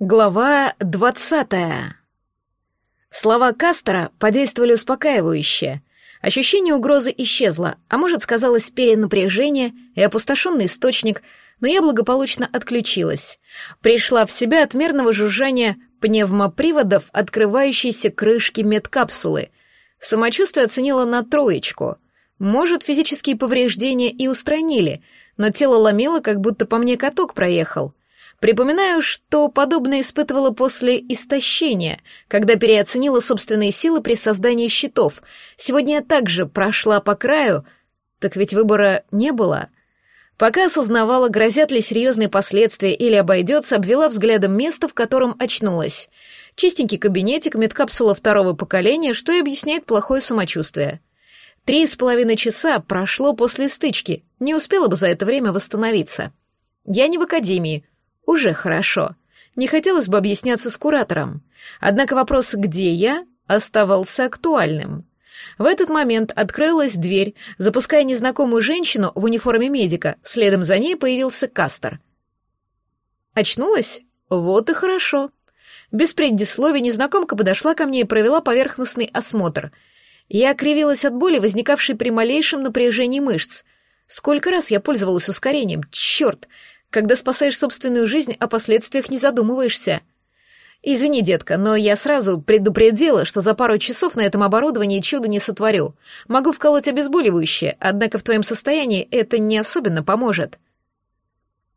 Глава двадцатая. Слова Кастера подействовали успокаивающе. Ощущение угрозы исчезло, а может, сказалось перенапряжение и опустошенный источник, но я благополучно отключилась. Пришла в себя от мерного жужжания пневмоприводов открывающейся крышки медкапсулы. Самочувствие оценила на троечку. Может, физические повреждения и устранили, но тело ломило, как будто по мне каток проехал. Припоминаю, что подобное испытывала после истощения, когда переоценила собственные силы при создании щитов. Сегодня я также прошла по краю, так ведь выбора не было. Пока осознавала, грозят ли серьезные последствия или обойдется, обвела взглядом место, в котором очнулась. Чистенький кабинетик, медкапсула второго поколения, что и объясняет плохое самочувствие. Три с половиной часа прошло после стычки, не успела бы за это время восстановиться. Я не в академии, уже хорошо. Не хотелось бы объясняться с куратором. Однако вопрос «где я?» оставался актуальным. В этот момент открылась дверь, запуская незнакомую женщину в униформе медика, следом за ней появился Кастер. Очнулась? Вот и хорошо. Без предисловий незнакомка подошла ко мне и провела поверхностный осмотр. Я кривилась от боли, возникавшей при малейшем напряжении мышц. Сколько раз я пользовалась ускорением, черт! Когда спасаешь собственную жизнь, о последствиях не задумываешься. Извини, детка, но я сразу предупредила, что за пару часов на этом оборудовании чудо не сотворю. Могу вколоть обезболивающее, однако в твоем состоянии это не особенно поможет.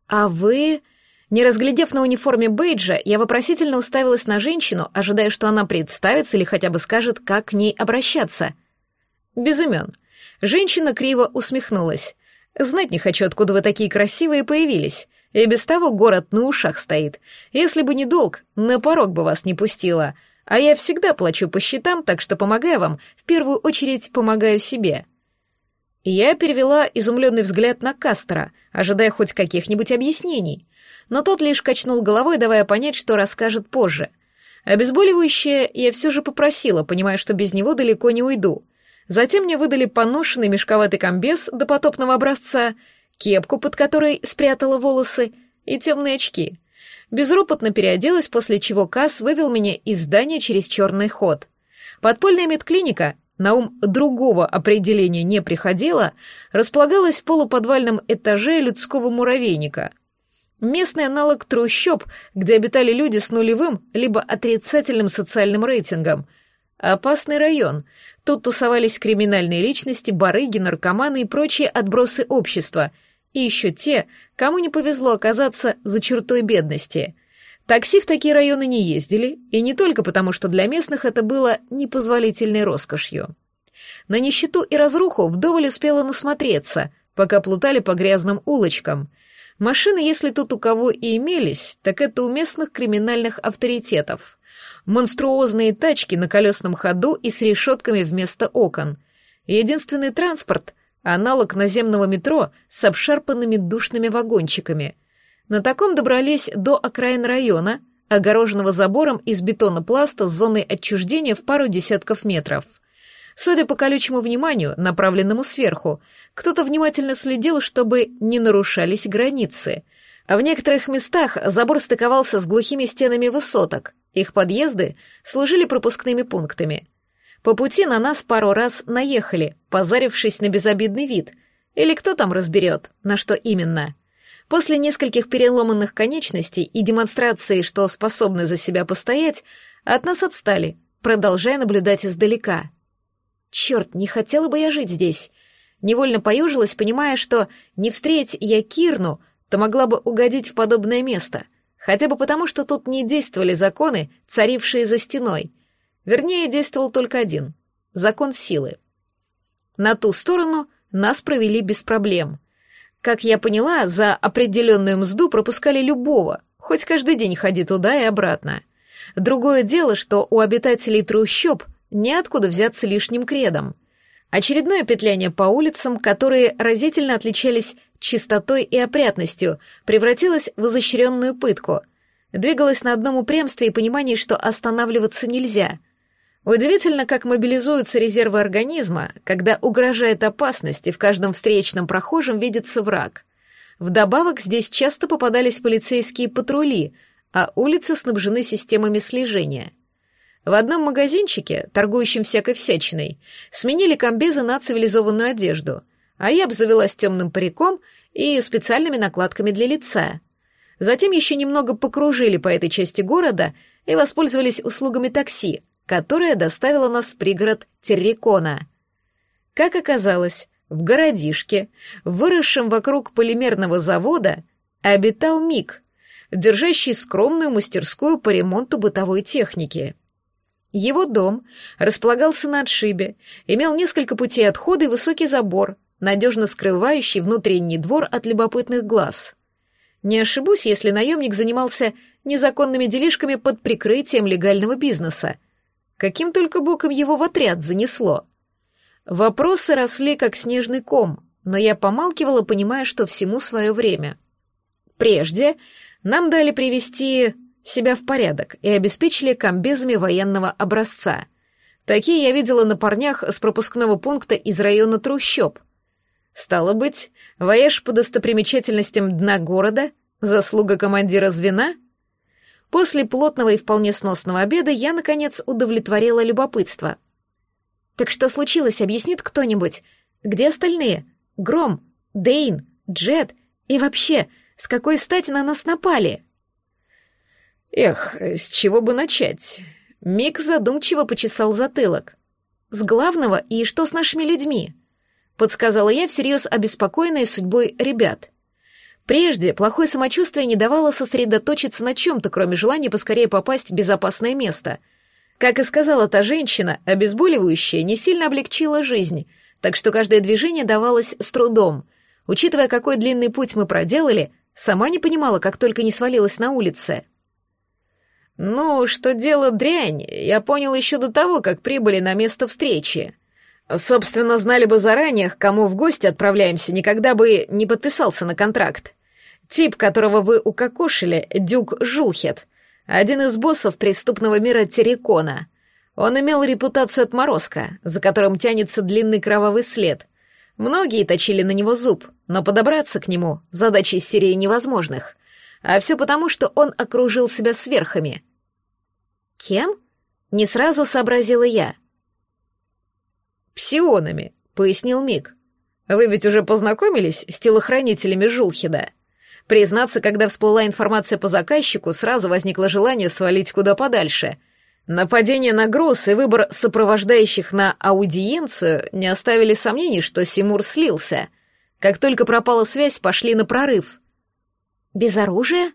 А вы... Не разглядев на униформе бейджа, я вопросительно уставилась на женщину, ожидая, что она представится или хотя бы скажет, как к ней обращаться. Без имен. Женщина криво усмехнулась. Знать не хочу, откуда вы такие красивые появились. И без того город на ушах стоит. Если бы не долг, на порог бы вас не пустила. А я всегда плачу по счетам, так что, помогая вам, в первую очередь помогаю себе». Я перевела изумленный взгляд на Кастера, ожидая хоть каких-нибудь объяснений. Но тот лишь качнул головой, давая понять, что расскажет позже. Обезболивающее я все же попросила, понимая, что без него далеко не уйду. Затем мне выдали поношенный мешковатый комбез до потопного образца, кепку, под которой спрятала волосы, и темные очки. Безропотно переоделась, после чего Касс вывел меня из здания через черный ход. Подпольная медклиника, на ум другого определения не приходила, располагалась в полуподвальном этаже людского муравейника. Местный аналог трущоб, где обитали люди с нулевым либо отрицательным социальным рейтингом. Опасный район — Тут тусовались криминальные личности, барыги, наркоманы и прочие отбросы общества, и еще те, кому не повезло оказаться за чертой бедности. Такси в такие районы не ездили, и не только потому, что для местных это было непозволительной роскошью. На нищету и разруху вдоволь успела насмотреться, пока плутали по грязным улочкам. Машины, если тут у кого и имелись, так это у местных криминальных авторитетов монструозные тачки на колесном ходу и с решетками вместо окон. Единственный транспорт — аналог наземного метро с обшарпанными душными вагончиками. На таком добрались до окраин района, огороженного забором из бетонопласта с зоной отчуждения в пару десятков метров. Судя по колючему вниманию, направленному сверху, кто-то внимательно следил, чтобы не нарушались границы. А в некоторых местах забор стыковался с глухими стенами высоток, их подъезды служили пропускными пунктами. По пути на нас пару раз наехали, позарившись на безобидный вид. Или кто там разберет, на что именно. После нескольких переломанных конечностей и демонстрации, что способны за себя постоять, от нас отстали, продолжая наблюдать издалека. Черт, не хотела бы я жить здесь. Невольно поюжилась, понимая, что не встреть я Кирну, то могла бы угодить в подобное место — Хотя бы потому, что тут не действовали законы, царившие за стеной. Вернее, действовал только один — закон силы. На ту сторону нас провели без проблем. Как я поняла, за определенную мзду пропускали любого, хоть каждый день ходи туда и обратно. Другое дело, что у обитателей трущоб неоткуда взяться лишним кредом. Очередное петляние по улицам, которые разительно отличались чистотой и опрятностью, превратилась в изощренную пытку. Двигалась на одном упрямстве и понимании, что останавливаться нельзя. Удивительно, как мобилизуются резервы организма, когда угрожает опасность, и в каждом встречном прохожем видится враг. Вдобавок здесь часто попадались полицейские патрули, а улицы снабжены системами слежения. В одном магазинчике, торгующем всякой всячиной, сменили комбезы на цивилизованную одежду, а я обзавелась темным париком и специальными накладками для лица. Затем еще немного покружили по этой части города и воспользовались услугами такси, которое доставило нас в пригород Террикона. Как оказалось, в городишке, выросшем вокруг полимерного завода, обитал Мик, держащий скромную мастерскую по ремонту бытовой техники. Его дом располагался на отшибе, имел несколько путей отхода и высокий забор, надежно скрывающий внутренний двор от любопытных глаз. Не ошибусь, если наемник занимался незаконными делишками под прикрытием легального бизнеса. Каким только боком его в отряд занесло. Вопросы росли, как снежный ком, но я помалкивала, понимая, что всему свое время. Прежде нам дали привести себя в порядок и обеспечили комбезами военного образца. Такие я видела на парнях с пропускного пункта из района трущоб. Стало быть, вояж по достопримечательностям дна города — заслуга командира звена? После плотного и вполне сносного обеда я, наконец, удовлетворила любопытство. «Так что случилось, объяснит кто-нибудь? Где остальные? Гром, Дейн, Джет и вообще, с какой стати на нас напали?» Эх, с чего бы начать? Мик задумчиво почесал затылок. С главного и что с нашими людьми? Подсказала я всерьез обеспокоенной судьбой ребят. Прежде плохое самочувствие не давало сосредоточиться на чем-то, кроме желания поскорее попасть в безопасное место. Как и сказала та женщина, обезболивающее не сильно облегчило жизнь, так что каждое движение давалось с трудом. Учитывая, какой длинный путь мы проделали, сама не понимала, как только не свалилась на улице. «Ну, что дело дрянь, я понял еще до того, как прибыли на место встречи. Собственно, знали бы заранее, к кому в гости отправляемся, никогда бы не подписался на контракт. Тип, которого вы укокошили, Дюк Жулхет, один из боссов преступного мира Террикона. Он имел репутацию отморозка, за которым тянется длинный кровавый след. Многие точили на него зуб, но подобраться к нему — задача из серии невозможных. А все потому, что он окружил себя сверхами — «Кем?» — не сразу сообразила я. «Псионами», — пояснил Мик. «Вы ведь уже познакомились с телохранителями Жулхида?» Признаться, когда всплыла информация по заказчику, сразу возникло желание свалить куда подальше. Нападение на груз и выбор сопровождающих на аудиенцию не оставили сомнений, что Симур слился. Как только пропала связь, пошли на прорыв. «Без оружия?»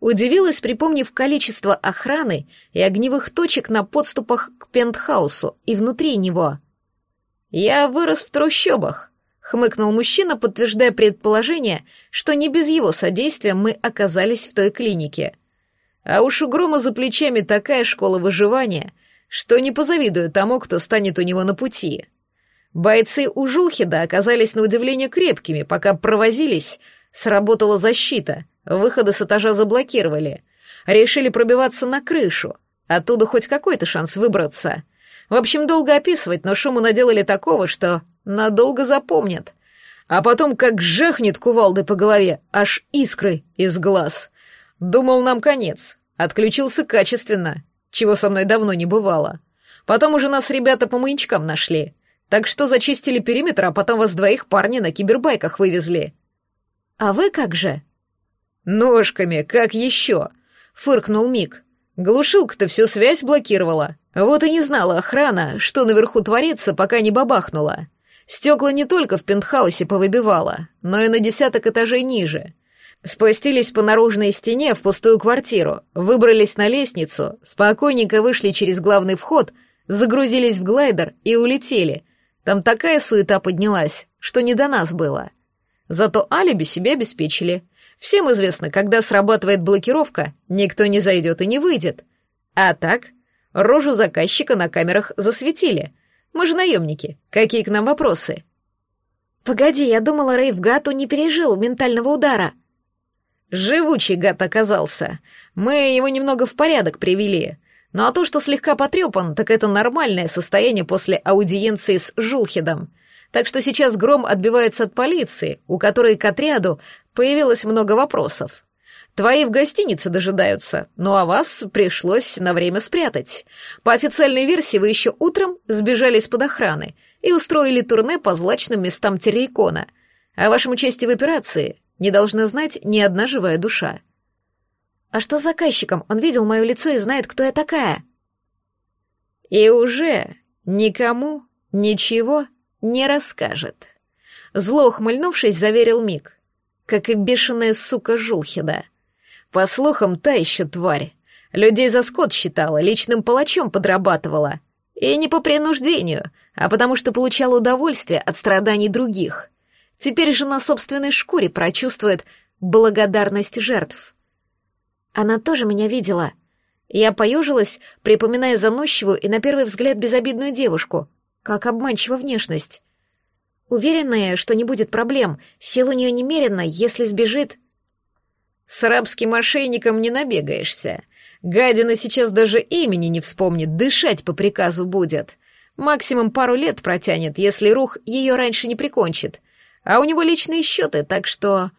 Удивилась, припомнив количество охраны и огневых точек на подступах к пентхаусу и внутри него. «Я вырос в трущобах», — хмыкнул мужчина, подтверждая предположение, что не без его содействия мы оказались в той клинике. А уж у Грома за плечами такая школа выживания, что не позавидую тому, кто станет у него на пути. Бойцы у Жулхида оказались на удивление крепкими, пока провозились, сработала защита — Выходы с этажа заблокировали. Решили пробиваться на крышу. Оттуда хоть какой-то шанс выбраться. В общем, долго описывать, но шуму наделали такого, что надолго запомнят. А потом как жахнет кувалдой по голове, аж искры из глаз. Думал, нам конец. Отключился качественно, чего со мной давно не бывало. Потом уже нас ребята по маячкам нашли. Так что зачистили периметр, а потом вас двоих парни на кибербайках вывезли. «А вы как же?» «Ножками, как еще?» — фыркнул Мик. «Глушилка-то всю связь блокировала. Вот и не знала охрана, что наверху творится, пока не бабахнула. Стекла не только в пентхаусе повыбивала, но и на десяток этажей ниже. Спустились по наружной стене в пустую квартиру, выбрались на лестницу, спокойненько вышли через главный вход, загрузились в глайдер и улетели. Там такая суета поднялась, что не до нас было. Зато алиби себе обеспечили. Всем известно, когда срабатывает блокировка, никто не зайдет и не выйдет. А так, рожу заказчика на камерах засветили. Мы же наемники. Какие к нам вопросы? Погоди, я думала, Рейв Гату не пережил ментального удара. Живучий гад оказался. Мы его немного в порядок привели. Ну а то, что слегка потрепан, так это нормальное состояние после аудиенции с Жулхидом. Так что сейчас Гром отбивается от полиции, у которой к отряду появилось много вопросов. Твои в гостинице дожидаются, ну а вас пришлось на время спрятать. По официальной версии вы еще утром сбежали из-под охраны и устроили турне по злачным местам Террикона. О вашем участии в операции не должна знать ни одна живая душа. А что с заказчиком? Он видел мое лицо и знает, кто я такая. И уже никому ничего не расскажет. Зло ухмыльнувшись, заверил Мик, как и бешеная сука Жулхида. По слухам, та еще тварь. Людей за скот считала, личным палачом подрабатывала. И не по принуждению, а потому что получала удовольствие от страданий других. Теперь же на собственной шкуре прочувствует благодарность жертв. Она тоже меня видела. Я поежилась, припоминая заносчивую и на первый взгляд безобидную девушку. Как обманчива внешность. Уверенная, что не будет проблем, сил у нее немерено, если сбежит... С арабским мошенником не набегаешься. Гадина сейчас даже имени не вспомнит, дышать по приказу будет. Максимум пару лет протянет, если рух ее раньше не прикончит. А у него личные счеты, так что...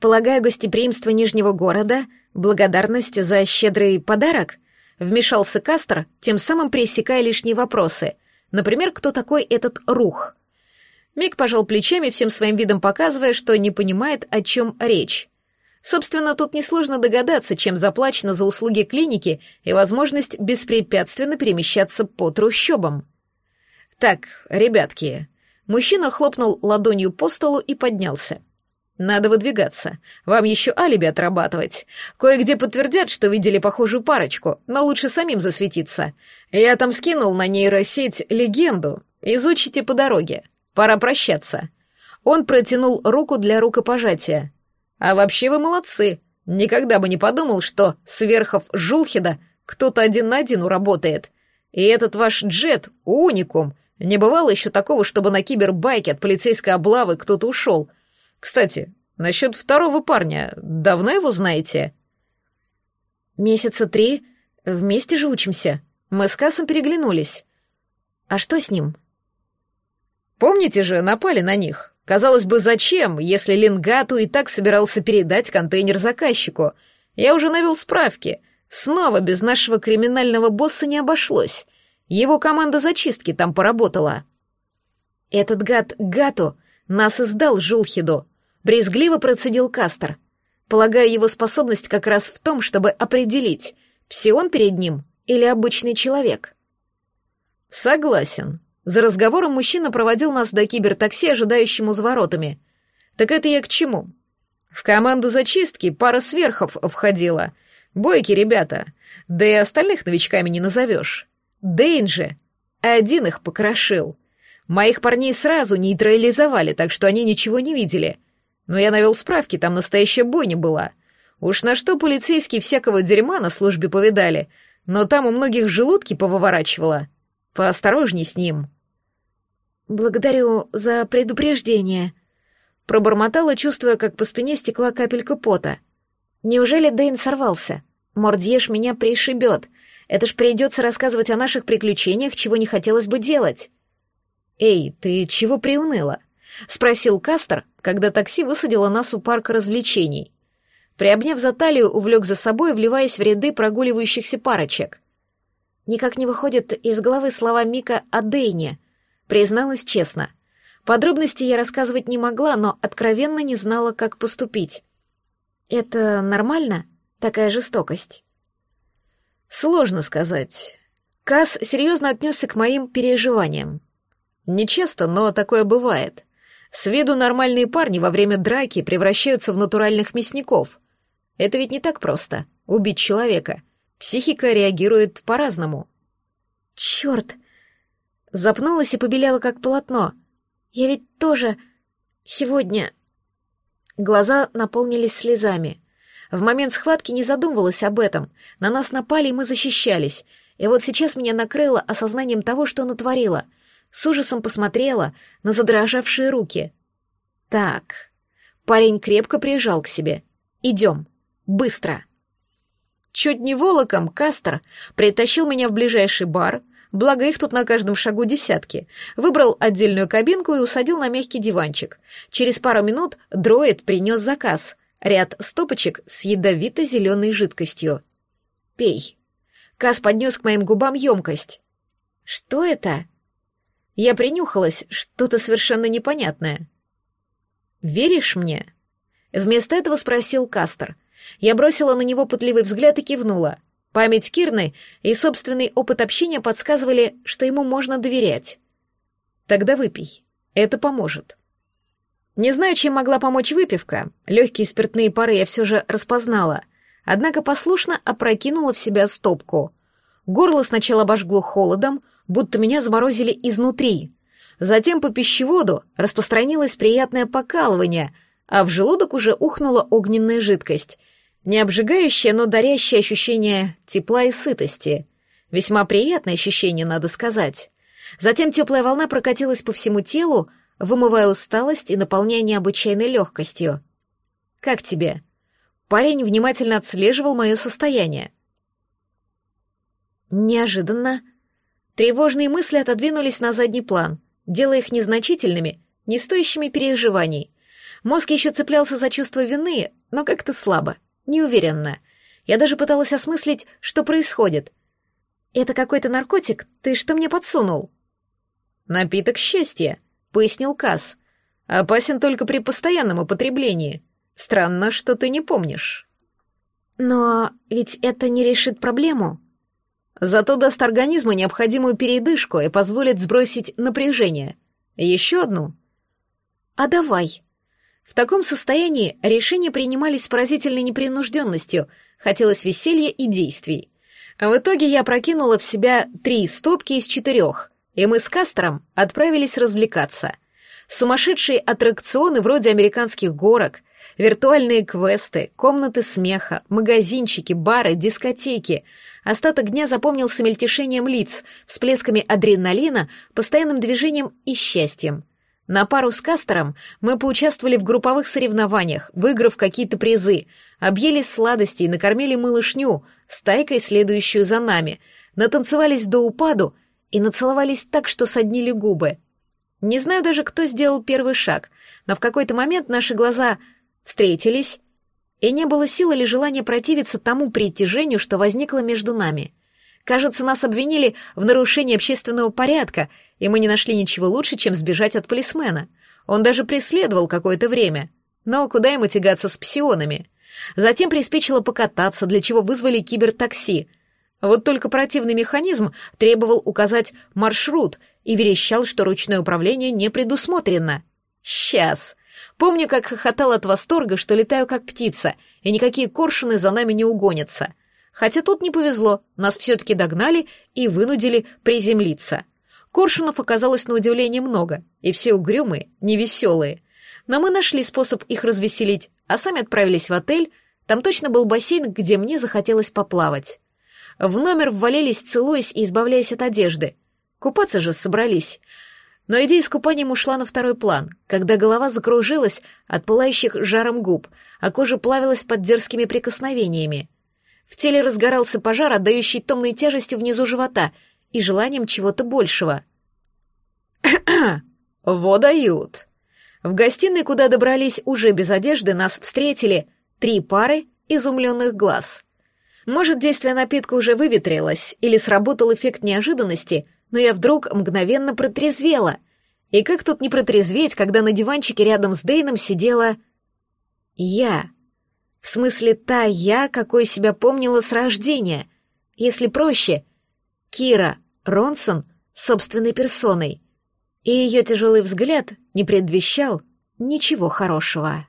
Полагаю, гостеприимство Нижнего города, благодарность за щедрый подарок? Вмешался Кастер, тем самым пресекая лишние вопросы. Например, кто такой этот рух? Мик пожал плечами, всем своим видом показывая, что не понимает, о чем речь. Собственно, тут несложно догадаться, чем заплачено за услуги клиники и возможность беспрепятственно перемещаться по трущобам. Так, ребятки. Мужчина хлопнул ладонью по столу и поднялся. Надо выдвигаться. Вам еще алиби отрабатывать. Кое-где подтвердят, что видели похожую парочку, но лучше самим засветиться. Я там скинул на нейросеть легенду. Изучите по дороге. Пора прощаться. Он протянул руку для рукопожатия. А вообще вы молодцы. Никогда бы не подумал, что сверхов Жулхида кто-то один на один уработает. И этот ваш джет — уникум. Не бывало еще такого, чтобы на кибербайке от полицейской облавы кто-то ушел. Кстати, насчет второго парня, давно его знаете? Месяца три. Вместе же учимся. Мы с Кассом переглянулись. А что с ним? Помните же, напали на них. Казалось бы, зачем, если Лингату и так собирался передать контейнер заказчику? Я уже навел справки. Снова без нашего криминального босса не обошлось. Его команда зачистки там поработала. Этот гад Гату нас издал Жулхиду. Брезгливо процедил Кастер. Полагаю, его способность как раз в том, чтобы определить, псион перед ним или обычный человек. Согласен. За разговором мужчина проводил нас до кибертакси, ожидающему за воротами. Так это я к чему? В команду зачистки пара сверхов входила. Бойки ребята. Да и остальных новичками не назовешь. Дейн же. Один их покрошил. Моих парней сразу нейтрализовали, так что они ничего не видели. Но я навел справки, там настоящая бойня была. Уж на что полицейские всякого дерьма на службе повидали, но там у многих желудки повыворачивало. Поосторожней с ним. «Благодарю за предупреждение», — пробормотала, чувствуя, как по спине стекла капелька пота. «Неужели Дэйн сорвался? Мордьеш меня пришибет. Это ж придется рассказывать о наших приключениях, чего не хотелось бы делать». «Эй, ты чего приуныла?» — спросил Кастер, когда такси высадило нас у парка развлечений. Приобняв за талию, увлек за собой, вливаясь в ряды прогуливающихся парочек. Никак не выходит из головы слова Мика о Дейне — Призналась честно. Подробности я рассказывать не могла, но откровенно не знала, как поступить. Это нормально? Такая жестокость? Сложно сказать. Кас серьезно отнесся к моим переживаниям. Нечасто, но такое бывает. С виду нормальные парни во время драки превращаются в натуральных мясников. Это ведь не так просто — убить человека. Психика реагирует по-разному. Черт! Запнулась и побелела, как полотно. Я ведь тоже... Сегодня... Глаза наполнились слезами. В момент схватки не задумывалась об этом. На нас напали, и мы защищались. И вот сейчас меня накрыло осознанием того, что натворила. С ужасом посмотрела на задрожавшие руки. Так. Парень крепко прижал к себе. Идем. Быстро. Чуть не волоком Кастер притащил меня в ближайший бар — благо их тут на каждом шагу десятки, выбрал отдельную кабинку и усадил на мягкий диванчик. Через пару минут дроид принес заказ. ряд стопочек с ядовито-зеленой жидкостью. «Пей». Кас поднес к моим губам емкость. «Что это?» Я принюхалась, что-то совершенно непонятное. «Веришь мне?» Вместо этого спросил Кастер. Я бросила на него пытливый взгляд и кивнула. Память Кирны и собственный опыт общения подсказывали, что ему можно доверять. «Тогда выпей. Это поможет». Не знаю, чем могла помочь выпивка. Легкие спиртные пары я все же распознала. Однако послушно опрокинула в себя стопку. Горло сначала обожгло холодом, будто меня заморозили изнутри. Затем по пищеводу распространилось приятное покалывание, а в желудок уже ухнула огненная жидкость. Не обжигающее, но дарящее ощущение тепла и сытости. Весьма приятное ощущение, надо сказать. Затем теплая волна прокатилась по всему телу, вымывая усталость и наполняя необычайной легкостью. «Как тебе?» Парень внимательно отслеживал мое состояние. Неожиданно. Тревожные мысли отодвинулись на задний план, делая их незначительными, не стоящими переживаний. Мозг еще цеплялся за чувство вины, но как-то слабо, неуверенно. Я даже пыталась осмыслить, что происходит. «Это какой-то наркотик? Ты что мне подсунул?» «Напиток счастья», пояснил Касс. «Опасен только при постоянном употреблении. Странно, что ты не помнишь». «Но ведь это не решит проблему». «Зато даст организму необходимую передышку и позволит сбросить напряжение. Еще одну?» «А давай». В таком состоянии решения принимались с поразительной непринужденностью, хотелось веселья и действий. В итоге я прокинула в себя три стопки из четырех, и мы с Кастером отправились развлекаться. Сумасшедшие аттракционы вроде американских горок, виртуальные квесты, комнаты смеха, магазинчики, бары, дискотеки. Остаток дня запомнился мельтешением лиц, всплесками адреналина, постоянным движением и счастьем. На пару с Кастером мы поучаствовали в групповых соревнованиях, выиграв какие-то призы, объелись сладостей, накормили малышню, стайкой, следующую за нами, натанцевались до упаду и нацеловались так, что соднили губы. Не знаю даже, кто сделал первый шаг, но в какой-то момент наши глаза встретились, и не было силы или желания противиться тому притяжению, что возникло между нами. Кажется, нас обвинили в нарушении общественного порядка, и мы не нашли ничего лучше, чем сбежать от полисмена. Он даже преследовал какое-то время. Но куда ему тягаться с псионами? Затем приспичило покататься, для чего вызвали кибертакси — вот только противный механизм требовал указать маршрут и верещал, что ручное управление не предусмотрено. Сейчас. Помню, как хохотал от восторга, что летаю как птица, и никакие коршуны за нами не угонятся. Хотя тут не повезло, нас все-таки догнали и вынудили приземлиться. Коршунов оказалось на удивление много, и все угрюмые, невеселые. Но мы нашли способ их развеселить, а сами отправились в отель, там точно был бассейн, где мне захотелось поплавать. В номер ввалились, целуясь и избавляясь от одежды. Купаться же собрались. Но идея с купанием ушла на второй план, когда голова закружилась от пылающих жаром губ, а кожа плавилась под дерзкими прикосновениями. В теле разгорался пожар, отдающий томной тяжестью внизу живота и желанием чего-то большего. «Во дают!» В гостиной, куда добрались уже без одежды, нас встретили три пары изумленных глаз. Может, действие напитка уже выветрилось, или сработал эффект неожиданности, но я вдруг мгновенно протрезвела. И как тут не протрезветь, когда на диванчике рядом с Дейном сидела... Я. В смысле, та я, какой себя помнила с рождения. Если проще, Кира Ронсон собственной персоной. И ее тяжелый взгляд не предвещал ничего хорошего.